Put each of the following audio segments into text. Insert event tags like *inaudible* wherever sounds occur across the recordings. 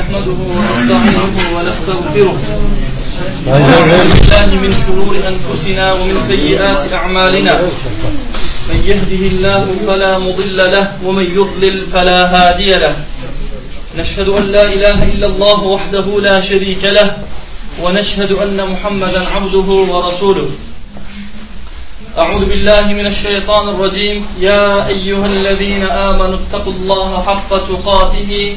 نحمده ونستعينه ونستغفره. ونعوذ بالله من شرور أنفسنا ومن سيئات أعمالنا. من يهده الله فلا مضل له ومن يضلل فلا هادي له. نشهد أن لا إله إلا الله وحده لا شريك له ونشهد أن محمدا عبده ورسوله. أعوذ بالله من الشيطان الرجيم. يا أيها الذين آمنوا اتقوا الله حق تقاته.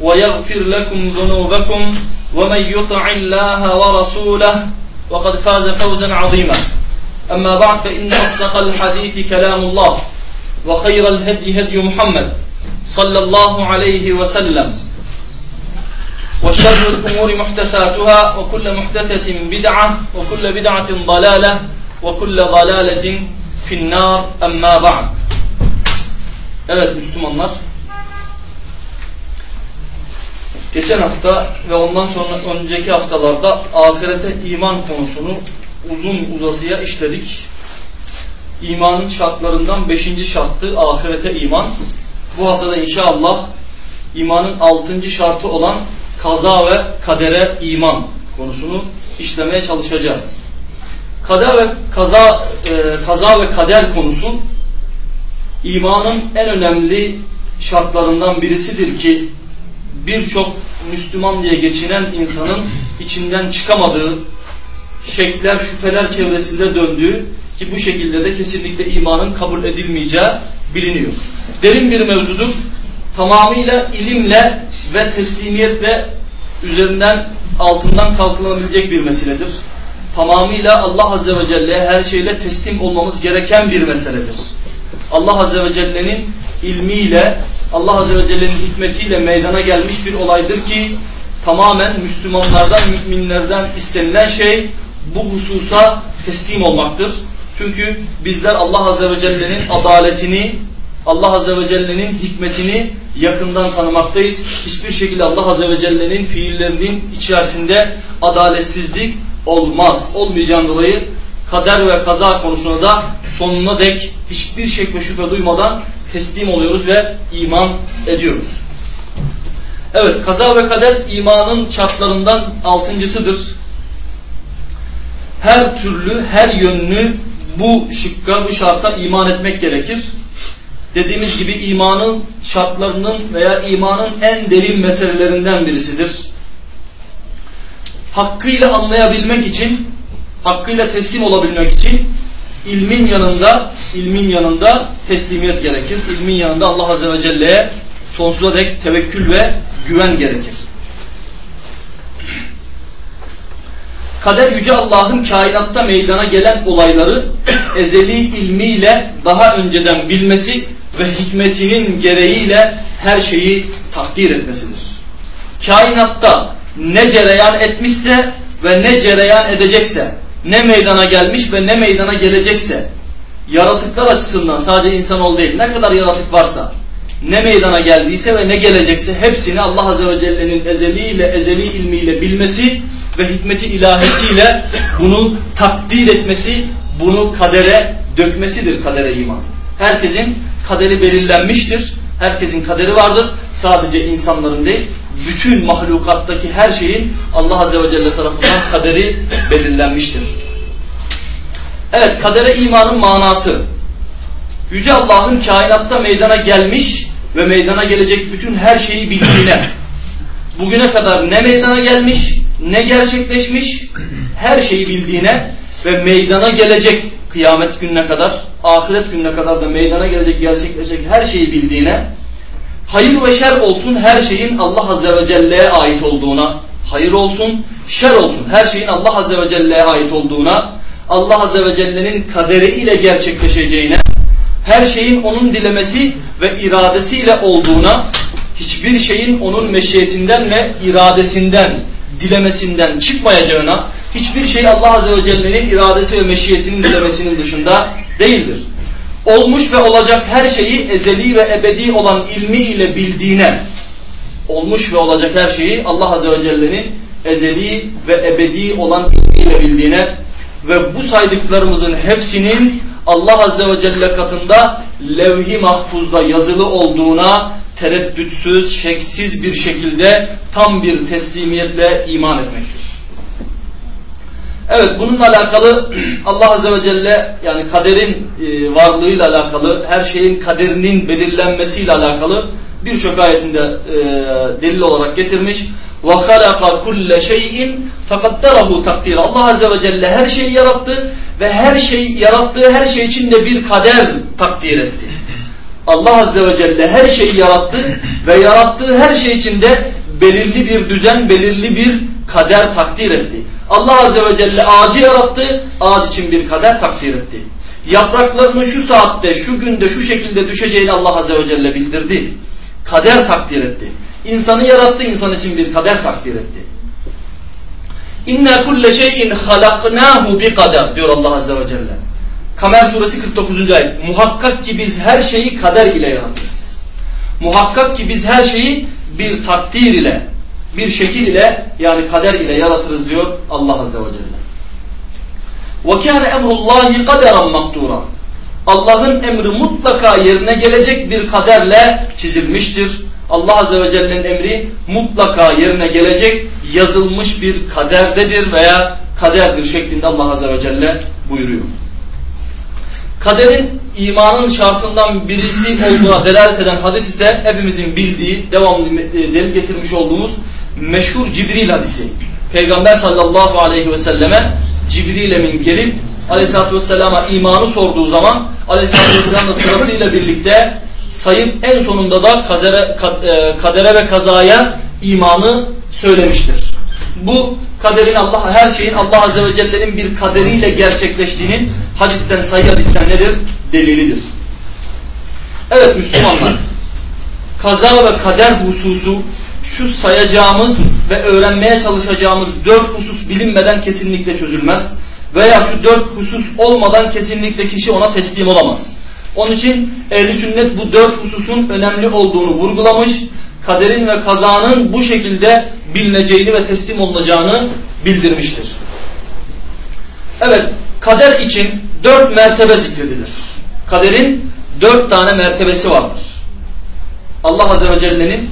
ويغفر لكم ذنوبكم ومن يطع الله ورسوله وقد فاز فوزا عظيما. أما بعد فإن أصدق الحديث كلام الله وخير الهدي هدي محمد صلى الله عليه وسلم وشر الأمور محدثاتها وكل محدثة بدعة وكل بدعة ضلالة وكل ضلالة في النار. أما بعد Evet Müslümanlar Geçen hafta ve ondan sonra önceki haftalarda ahirete iman konusunu uzun uzasıya işledik. İmanın şartlarından beşinci şarttı ahirete iman. Bu haftada inşallah imanın altıncı şartı olan kaza ve kadere iman konusunu işlemeye çalışacağız. Kaza ve kaza e, kaza ve kader konusu imanın en önemli şartlarından birisidir ki birçok Müslüman diye geçinen insanın içinden çıkamadığı şekler, şüpheler çevresinde döndüğü ki bu şekilde de kesinlikle imanın kabul edilmeyeceği biliniyor. Derin bir mevzudur. Tamamıyla ilimle ve teslimiyetle üzerinden altından kalkılabilecek bir meseledir. Tamamıyla Allah Azze ve Celle'ye her şeyle teslim olmamız gereken bir meseledir. Allah Azze ve Celle'nin ilmiyle, Allah Azze ve Celle'nin hikmetiyle meydana gelmiş bir olaydır ki tamamen Müslümanlardan, müminlerden istenilen şey bu hususa teslim olmaktır. Çünkü bizler Allah Azze ve Celle'nin adaletini, Allah Azze ve Celle'nin hikmetini yakından tanımaktayız. Hiçbir şekilde Allah Azze ve Celle'nin fiillerinin içerisinde adaletsizlik olmaz. Olmayacağından dolayı kader ve kaza konusunda da sonuna dek hiçbir şek ve şüphe duymadan teslim oluyoruz ve iman ediyoruz. Evet, kaza ve kader imanın şartlarından altıncısıdır. Her türlü, her yönlü bu şıkka, bu şarta iman etmek gerekir. Dediğimiz gibi imanın şartlarının veya imanın en derin meselelerinden birisidir. Hakkıyla anlayabilmek için, hakkıyla teslim olabilmek için ilmin yanında ilmin yanında teslimiyet gerekir. İlmin yanında Allah Azze ve Celle'ye sonsuza dek tevekkül ve güven gerekir. Kader Yüce Allah'ın kainatta meydana gelen olayları ezeli ilmiyle daha önceden bilmesi ve hikmetinin gereğiyle her şeyi takdir etmesidir. Kainatta ne cereyan etmişse ve ne cereyan edecekse ne meydana gelmiş ve ne meydana gelecekse yaratıklar açısından sadece insanoğlu değil ne kadar yaratık varsa ne meydana geldiyse ve ne gelecekse hepsini Allah Azze ve Celle'nin ezeliyle ezeli ilmiyle bilmesi ve hikmeti ilahisiyle bunu takdir etmesi bunu kadere dökmesidir kadere iman. Herkesin kaderi belirlenmiştir. Herkesin kaderi vardır. Sadece insanların değil bütün mahlukattaki her şeyin Allah Azze ve Celle tarafından kaderi belirlenmiştir. Evet kadere imanın manası. Yüce Allah'ın kainatta meydana gelmiş ve meydana gelecek bütün her şeyi bildiğine, bugüne kadar ne meydana gelmiş, ne gerçekleşmiş, her şeyi bildiğine ve meydana gelecek kıyamet gününe kadar, ahiret gününe kadar da meydana gelecek, gerçekleşecek her şeyi bildiğine, hayır ve şer olsun her şeyin Allah Azze ve Celle'ye ait olduğuna, hayır olsun, şer olsun her şeyin Allah Azze ve Celle'ye ait olduğuna, Allah Azze ve Celle'nin kaderiyle gerçekleşeceğine, her şeyin onun dilemesi ve iradesiyle olduğuna, hiçbir şeyin onun meşiyetinden ve iradesinden dilemesinden çıkmayacağına, hiçbir şey Allah Azze ve Celle'nin iradesi ve meşiyetinin dilemesinin dışında değildir. Olmuş ve olacak her şeyi ezeli ve ebedi olan ilmi ile bildiğine, olmuş ve olacak her şeyi Allah Azze ve Celle'nin ezeli ve ebedi olan ilmiyle bildiğine ve bu saydıklarımızın hepsinin Allah Azze ve Celle katında levh-i mahfuzda yazılı olduğuna tereddütsüz, şeksiz bir şekilde tam bir teslimiyetle iman etmektir. Evet bununla alakalı *clears throat* Allah Azze ve Celle yani kaderin e, varlığıyla alakalı, her şeyin kaderinin belirlenmesiyle alakalı birçok ayetinde e, delil olarak getirmiş. وَخَلَقَ كُلَّ شَيْءٍ فَقَدَّرَهُ takdir. Allah Azze ve Celle her şeyi yarattı ve her şey yarattığı her şey için de bir kader takdir etti. Allah Azze ve Celle her şeyi yarattı ve yarattığı her şey için de belirli bir düzen, belirli bir kader takdir etti. Allah Azze ve Celle ağacı yarattı, ağaç için bir kader takdir etti. Yapraklarının şu saatte, şu günde, şu şekilde düşeceğini Allah Azze ve Celle bildirdi. Kader takdir etti. İnsanı yarattı, insan için bir kader takdir etti. İnne kulle şeyin halaknahu bi kader diyor Allah Azze ve Celle. Kamer suresi 49. ayet. Muhakkak ki biz her şeyi kader ile yaratırız. Muhakkak ki biz her şeyi bir takdir ile, bir şekil ile yani kader ile yaratırız diyor Allah Azze ve Celle. وَكَانَ اَمْرُ اللّٰهِ قَدَرًا مَقْدُورًا Allah'ın emri mutlaka yerine gelecek bir kaderle çizilmiştir. Allah Azze ve Celle'nin emri mutlaka yerine gelecek yazılmış bir kaderdedir veya kaderdir şeklinde Allah Azze ve Celle buyuruyor. Kaderin imanın şartından birisi olduğuna delalet eden hadis ise hepimizin bildiği, devamlı e, delil getirmiş olduğumuz meşhur Cibril hadisi. Peygamber sallallahu aleyhi ve selleme Cibril emin gelip aleyhissalatü vesselama imanı sorduğu zaman aleyhissalatü vesselam sırasıyla birlikte sayıp en sonunda da kadere, e, kadere ve kazaya imanı söylemiştir. Bu kaderin Allah her şeyin Allah Azze ve Celle'nin bir kaderiyle gerçekleştiğinin hadisten sayı hadisten nedir? Delilidir. Evet Müslümanlar kaza ve kader hususu şu sayacağımız ve öğrenmeye çalışacağımız dört husus bilinmeden kesinlikle çözülmez. Veya şu dört husus olmadan kesinlikle kişi ona teslim olamaz. Onun için ehli sünnet bu dört hususun önemli olduğunu vurgulamış. Kaderin ve kazanın bu şekilde bilineceğini ve teslim olunacağını bildirmiştir. Evet, kader için dört mertebe zikredilir. Kaderin dört tane mertebesi vardır. Allah Azze ve Celle'nin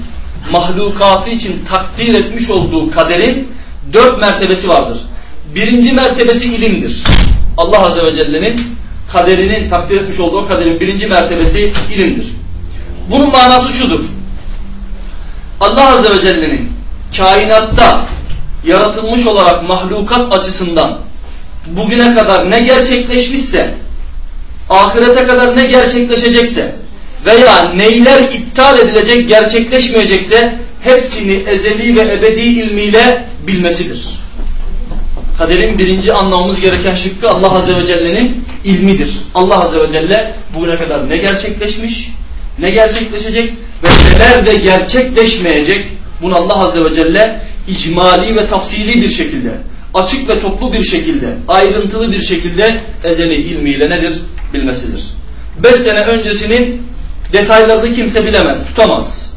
mahlukatı için takdir etmiş olduğu kaderin dört mertebesi vardır. Birinci mertebesi ilimdir. Allah Azze ve Celle'nin kaderinin takdir etmiş olduğu kaderin birinci mertebesi ilimdir. Bunun manası şudur. Allah Azze ve Celle'nin kainatta yaratılmış olarak mahlukat açısından bugüne kadar ne gerçekleşmişse, ahirete kadar ne gerçekleşecekse veya neyler iptal edilecek, gerçekleşmeyecekse hepsini ezeli ve ebedi ilmiyle bilmesidir. Kaderin birinci anlamamız gereken şıkkı Allah Azze ve Celle'nin ilmidir. Allah Azze ve Celle bugüne kadar ne gerçekleşmiş, ne gerçekleşecek ve neler de gerçekleşmeyecek bunu Allah Azze ve Celle icmali ve tafsili bir şekilde, açık ve toplu bir şekilde, ayrıntılı bir şekilde ezeli ilmiyle nedir? Bilmesidir. Beş sene öncesinin detaylarını kimse bilemez, tutamaz.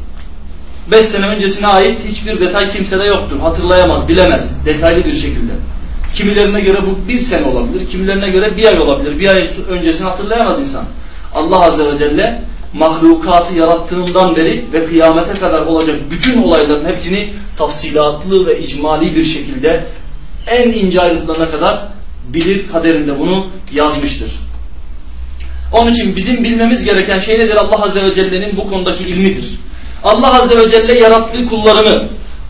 Beş sene öncesine ait hiçbir detay kimsede yoktur, hatırlayamaz, bilemez detaylı bir şekilde. Kimilerine göre bu bir sene olabilir, kimilerine göre bir ay olabilir. Bir ay öncesini hatırlayamaz insan. Allah Azze ve Celle mahlukatı yarattığından beri ve kıyamete kadar olacak bütün olayların hepsini tafsilatlı ve icmali bir şekilde en ince ayrıntılarına kadar bilir kaderinde bunu yazmıştır. Onun için bizim bilmemiz gereken şey nedir? Allah Azze ve Celle'nin bu konudaki ilmidir. Allah Azze ve Celle yarattığı kullarını,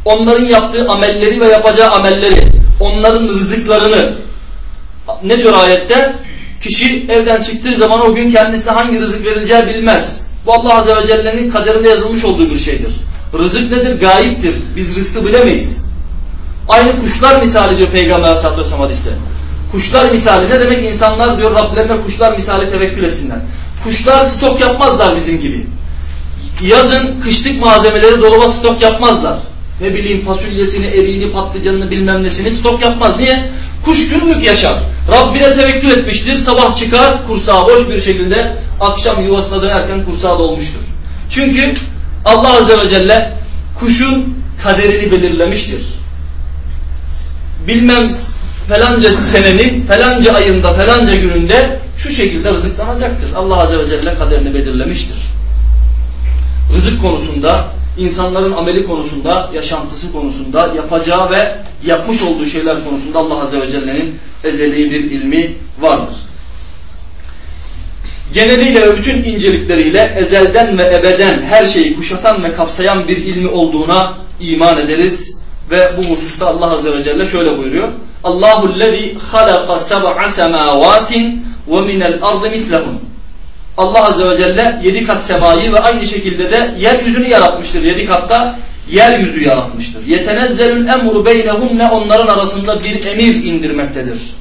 onların yaptığı amelleri ve yapacağı amelleri, onların rızıklarını ne diyor ayette? Kişi evden çıktığı zaman o gün kendisine hangi rızık verileceği bilmez. Bu Allah Azze ve Celle'nin kaderinde yazılmış olduğu bir şeydir. Rızık nedir? Gayiptir. Biz rızkı bilemeyiz. Aynı kuşlar misali diyor Peygamber Aleyhisselatü Vesselam hadiste. Kuşlar misali ne demek? İnsanlar diyor Rablerine kuşlar misali tevekkül etsinler. Kuşlar stok yapmazlar bizim gibi. Yazın kışlık malzemeleri dolaba stok yapmazlar. ne bileyim fasulyesini, eriğini, patlıcanını bilmem nesini stok yapmaz. Niye? Kuş günlük yaşar. Rabbine tevekkül etmiştir. Sabah çıkar kursağı boş bir şekilde akşam yuvasına dönerken kursağı dolmuştur. Çünkü Allah Azze ve Celle kuşun kaderini belirlemiştir. Bilmem falanca senenin falanca ayında falanca gününde şu şekilde rızıklanacaktır. Allah Azze ve Celle kaderini belirlemiştir. Rızık konusunda, insanların ameli konusunda, yaşantısı konusunda, yapacağı ve yapmış olduğu şeyler konusunda Allah Azze ve Celle'nin ezeli bir ilmi vardır. Geneliyle ve bütün incelikleriyle ezelden ve ebeden her şeyi kuşatan ve kapsayan bir ilmi olduğuna iman ederiz. Ve bu hususta Allah Azze ve Celle şöyle buyuruyor. Allahu lezî halaka seb'a semâvâtin ve minel ardı mislehum. Allah Azze ve Celle yedi kat semayı ve aynı şekilde de yeryüzünü yaratmıştır. Yedi katta yeryüzü yaratmıştır. Yetenezzelül emru beynehumne onların arasında bir emir indirmektedir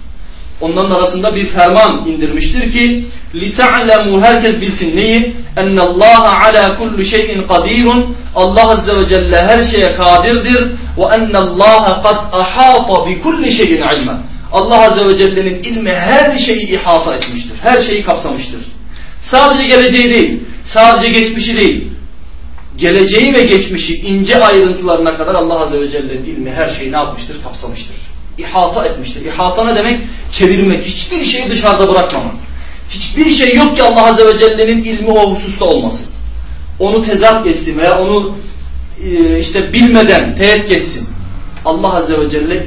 Onların arasında bir ferman indirmiştir ki لِتَعْلَمُوا herkes bilsin neyi? اَنَّ اللّٰهَ عَلَى كُلُّ شَيْءٍ قَد۪يرٌ Allah Azze ve Celle her şeye kadirdir. وَاَنَّ اللّٰهَ قَدْ اَحَاطَ بِكُلِّ شَيْءٍ عِلْمًا Allah Azze ve Celle'nin ilmi her şeyi ihata etmiştir. Her şeyi kapsamıştır. Sadece geleceği değil, sadece geçmişi değil. Geleceği ve geçmişi ince ayrıntılarına kadar Allah Azze ve Celle'nin ilmi her şeyi ne yapmıştır? Kapsamıştır. İhata etmiştir. İhata ne demek? Çevirmek. Hiçbir şeyi dışarıda bırakmamak. Hiçbir şey yok ki Allah Azze ve Celle'nin ilmi o hususta olmasın. Onu tezat geçsin veya onu e, işte bilmeden teğet geçsin. Allah Azze ve Celle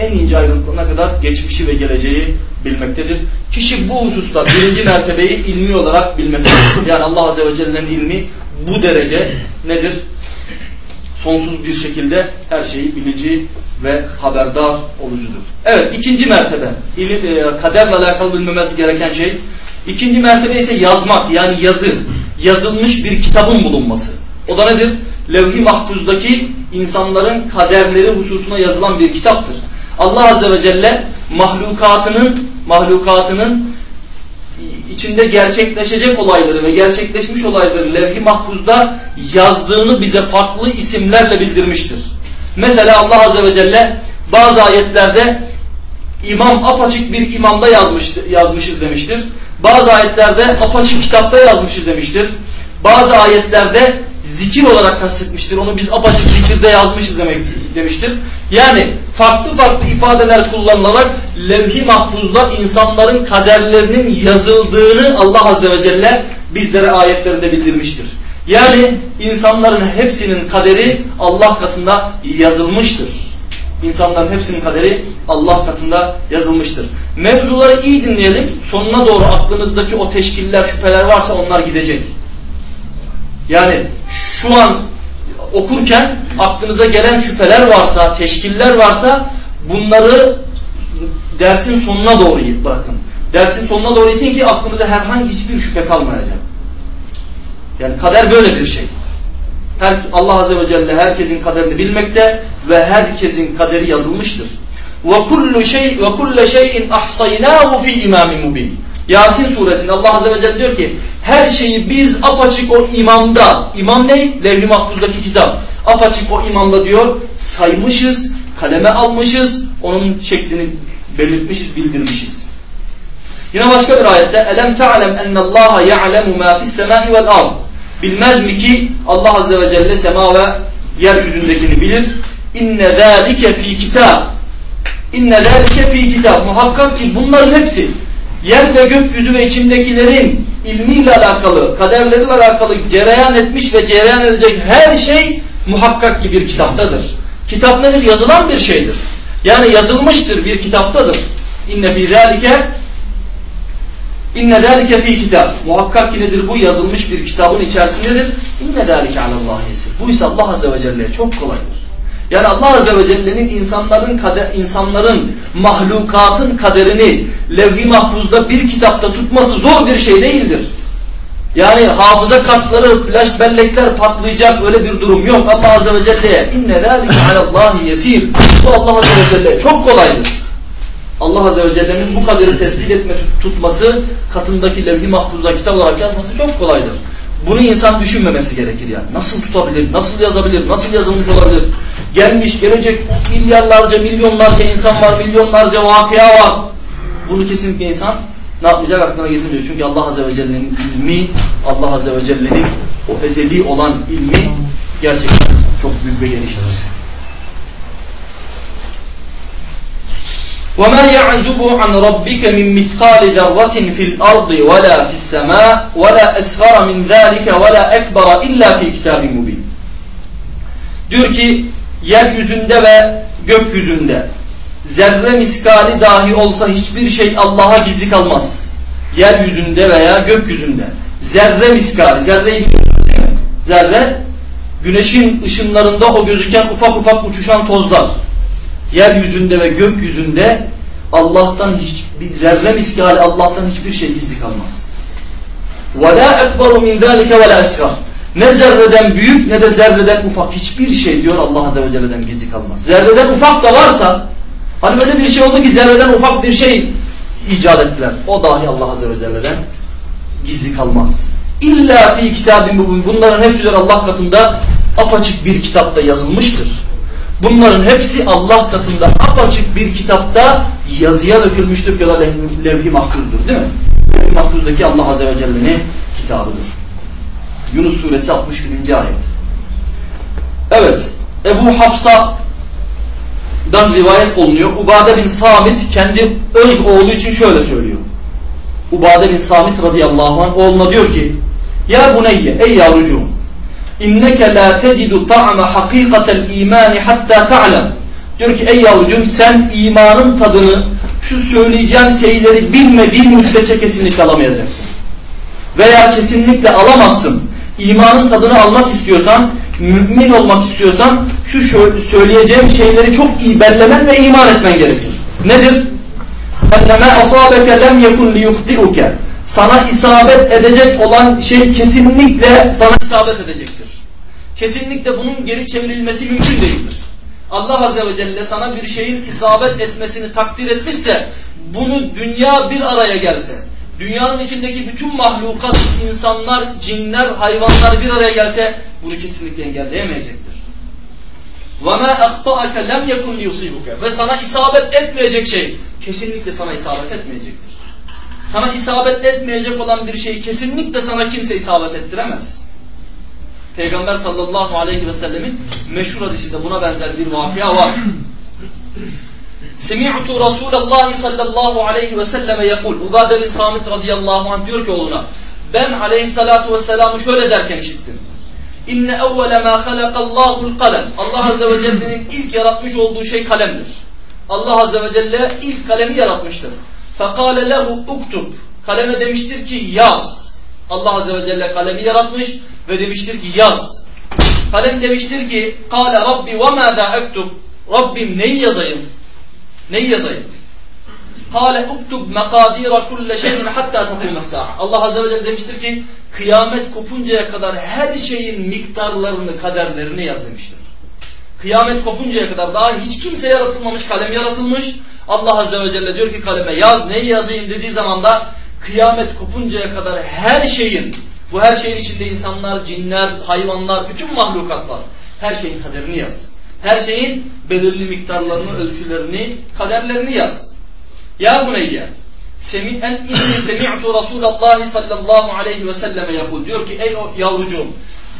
en ince ayrıntılarına kadar geçmişi ve geleceği bilmektedir. Kişi bu hususta birinci mertebeyi ilmi olarak bilmesi Yani Allah Azze ve Celle'nin ilmi bu derece nedir? Sonsuz bir şekilde her şeyi bilici ve haberdar olucudur. Evet ikinci mertebe ilim, e, kaderle alakalı bilmemiz gereken şey. İkinci mertebe ise yazmak yani yazı. Yazılmış bir kitabın bulunması. O da nedir? Levh-i Mahfuz'daki insanların kaderleri hususuna yazılan bir kitaptır. Allah Azze ve Celle mahlukatının mahlukatının içinde gerçekleşecek olayları ve gerçekleşmiş olayları levh-i mahfuzda yazdığını bize farklı isimlerle bildirmiştir. Mesela Allah Azze ve Celle bazı ayetlerde imam apaçık bir imamda yazmış, yazmışız demiştir. Bazı ayetlerde apaçık kitapta yazmışız demiştir. Bazı ayetlerde zikir olarak kastetmiştir. Onu biz apaçık zikirde yazmışız demek demiştir. Yani farklı farklı ifadeler kullanılarak levh-i mahfuzda insanların kaderlerinin yazıldığını Allah Azze ve Celle bizlere ayetlerinde bildirmiştir. Yani insanların hepsinin kaderi Allah katında yazılmıştır. İnsanların hepsinin kaderi Allah katında yazılmıştır. Mevzuları iyi dinleyelim. Sonuna doğru aklınızdaki o teşkiller, şüpheler varsa onlar gidecek. Yani şu an okurken aklınıza gelen şüpheler varsa, teşkiller varsa bunları dersin sonuna doğru bırakın. Dersin sonuna doğru itin ki aklınıza herhangi hiçbir şüphe kalmayacak. Yani kader böyle bir şey. Her, Allah Azze ve Celle herkesin kaderini bilmekte ve herkesin kaderi yazılmıştır. Kullu şey kullu şeyin ahsaynahu fi imamin mubin. Yasin suresinde Allah Azze ve Celle diyor ki her şeyi biz apaçık o imamda, imam ne? Levh-i Mahfuz'daki kitap. Apaçık o imamda diyor saymışız, kaleme almışız, onun şeklini belirtmişiz, bildirmişiz. Yine başka bir ayette elem ta'lem ennallaha ya'lemu ma fis semai vel ard. Bilmez mi ki Allah Azze ve Celle sema ve yeryüzündekini bilir. İnne zâlike fi kitab. İnne zâlike fi kitab. Muhakkak ki bunların hepsi yer ve gökyüzü ve içindekilerin ilmiyle alakalı, kaderleriyle alakalı cereyan etmiş ve cereyan edecek her şey muhakkak ki bir kitaptadır. Kitap nedir? Yazılan bir şeydir. Yani yazılmıştır bir kitaptadır. İnne fî zâlike İnne zâlike fî kitap. Muhakkak ki nedir bu? Yazılmış bir kitabın içerisindedir. İnne zâlike alallâhi yesir. Bu ise Allah Azze ve Celle'ye çok kolaydır. Yani Allah Azze ve Celle'nin insanların kader, insanların mahlukatın kaderini levh-i mahfuzda bir kitapta tutması zor bir şey değildir. Yani hafıza kartları, flash bellekler patlayacak öyle bir durum yok. Allah Azze ve Celle'ye inne zâlike alallahi yesir. Bu Allah Azze ve Celle çok kolaydır. Allah Azze ve Celle'nin bu kaderi tespit etme tutması katındaki levh-i mahfuzda kitap olarak yazması çok kolaydır. Bunu insan düşünmemesi gerekir yani. Nasıl tutabilir, nasıl yazabilir, nasıl yazılmış olabilir? Gelmiş gelecek milyarlarca milyonlarca insan var milyonlarca vakıya var. Bunu kesinlikle insan ne yapmayacak aklına getirmiyor. Çünkü Allah Azze ve Celle'nin ilmi Allah Azze ve Celle'nin o ezeli olan ilmi gerçekten çok büyük ve geniştir. وَمَا يَعْزُبُ عَنْ رَبِّكَ مِنْ مِثْقَالِ ذَرَّةٍ فِي الْأَرْضِ وَلَا فِي السَّمَاءِ وَلَا أَسْغَرَ مِنْ ذَٰلِكَ وَلَا أَكْبَرَ إِلَّا فِي كِتَابٍ مُبِينٍ Diyor ki yeryüzünde ve gökyüzünde zerre miskali dahi olsa hiçbir şey Allah'a gizli kalmaz. Yeryüzünde veya gökyüzünde. Zerre miskali, zerre Zerre güneşin ışınlarında o gözüken ufak ufak uçuşan tozlar yeryüzünde ve gökyüzünde Allah'tan hiçbir zerre miskali Allah'tan hiçbir şey gizli kalmaz. وَلَا اَكْبَرُ مِنْ ذَٰلِكَ وَلَا اَسْغَرُ Ne zerreden büyük ne de zerreden ufak hiçbir şey diyor Allah Azze ve Celle'den gizli kalmaz. Zerreden ufak da varsa hani böyle bir şey oldu ki zerreden ufak bir şey icat ettiler. O dahi Allah Azze ve Celle'den gizli kalmaz. İlla fi kitabin bunların hepsi Allah katında apaçık bir kitapta yazılmıştır. Bunların hepsi Allah katında apaçık bir kitapta yazıya dökülmüştür ya da levh-i mahfuzdur değil mi? Levh-i mahfuzdaki Allah Azze ve Celle'nin kitabıdır. Yunus suresi 61. ayet. Evet, Ebu Hafsa'dan rivayet olunuyor. Ubade bin Samit kendi öz oğlu için şöyle söylüyor. Ubade bin Samit radıyallahu anh oğluna diyor ki Ya buneyye, ey yavrucuğum İnneke la tecidu ta'ma hakikatel imani hatta ta'lem. Diyor ki ey yavrucuğum sen imanın tadını şu söyleyeceğim şeyleri bilmediğin müddetçe kesinlikle alamayacaksın. Veya kesinlikle alamazsın. İmanın tadını almak istiyorsan, mümin olmak istiyorsan şu söyleyeceğim şeyleri çok iyi bellemen ve iman etmen gerekir. Nedir? اَنَّمَا أَصَابَكَ لَمْ يَكُنْ لِيُخْتِئُكَ Sana isabet edecek olan şey kesinlikle sana isabet edecektir kesinlikle bunun geri çevrilmesi mümkün değildir. Allah Azze ve Celle sana bir şeyin isabet etmesini takdir etmişse bunu dünya bir araya gelse dünyanın içindeki bütün mahlukat, insanlar, cinler, hayvanlar bir araya gelse bunu kesinlikle engelleyemeyecektir. وَمَا أَخْطَأَكَ لَمْ يَكُنْ لِيُصِيبُكَ Ve sana isabet etmeyecek şey kesinlikle sana isabet etmeyecektir. Sana isabet etmeyecek olan bir şey kesinlikle sana kimse isabet ettiremez. Peygamber sallallahu aleyhi ve sellemin meşhur hadisinde buna benzer bir vakıya var. Semi'tu Resulallah sallallahu aleyhi ve selleme yakul. Ubade bin Samit radıyallahu anh diyor ki oğluna ben aleyhissalatu vesselam'ı şöyle derken işittim. İnne evvele ma halakallahu'l kalem. Allah azze ve celle'nin ilk yaratmış olduğu şey kalemdir. Allah azze ve celle ilk kalemi yaratmıştır. Fekale lehu uktub. Kaleme demiştir ki yaz. Allah azze ve celle kalemi yaratmış ve demiştir ki yaz. Kalem demiştir ki kâle rabbi ve mâdâ ektub. Rabbim neyi yazayım? Neyi yazayım? Kâle uktub mekâdîra kulle şeyin hattâ tekûmes Allah Azze ve Celle demiştir ki kıyamet kopuncaya kadar her şeyin miktarlarını, kaderlerini yaz demiştir. Kıyamet kopuncaya kadar daha hiç kimse yaratılmamış, kalem yaratılmış. Allah Azze ve Celle diyor ki kaleme yaz, neyi yazayım dediği zaman da kıyamet kopuncaya kadar her şeyin bu her şeyin içinde insanlar, cinler, hayvanlar, bütün mahlukatlar. Her şeyin kaderini yaz. Her şeyin belirli miktarlarını, ölçülerini, kaderlerini yaz. Ya buneyye en inni semi'tu Resulallah sallallahu aleyhi ve selleme yakul. Diyor ki ey yavrucuğum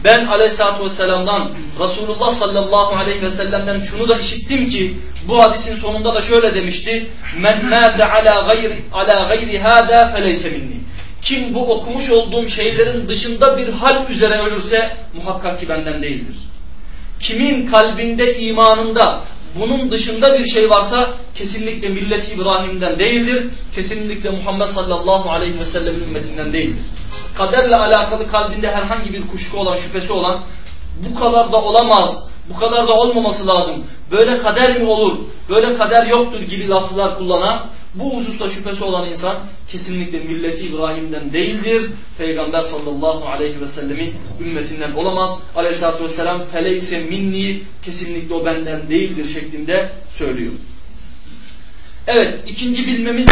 ben aleyhissalatü vesselam'dan Resulullah sallallahu aleyhi ve sellem'den şunu da işittim ki bu hadisin sonunda da şöyle demişti. Men mâte ala gayri, ala gayri hâdâ feleyse minni. Kim bu okumuş olduğum şeylerin dışında bir hal üzere ölürse muhakkak ki benden değildir. Kimin kalbinde imanında bunun dışında bir şey varsa kesinlikle milleti İbrahim'den değildir. Kesinlikle Muhammed sallallahu aleyhi ve sellem ümmetinden değildir. Kaderle alakalı kalbinde herhangi bir kuşku olan, şüphesi olan bu kadar da olamaz, bu kadar da olmaması lazım. Böyle kader mi olur, böyle kader yoktur gibi laflar kullanan bu hususta şüphesi olan insan kesinlikle milleti İbrahim'den değildir. Peygamber sallallahu aleyhi ve sellemin ümmetinden olamaz. Aleyhissalatü vesselam feleyse minni kesinlikle o benden değildir şeklinde söylüyor. Evet ikinci bilmemiz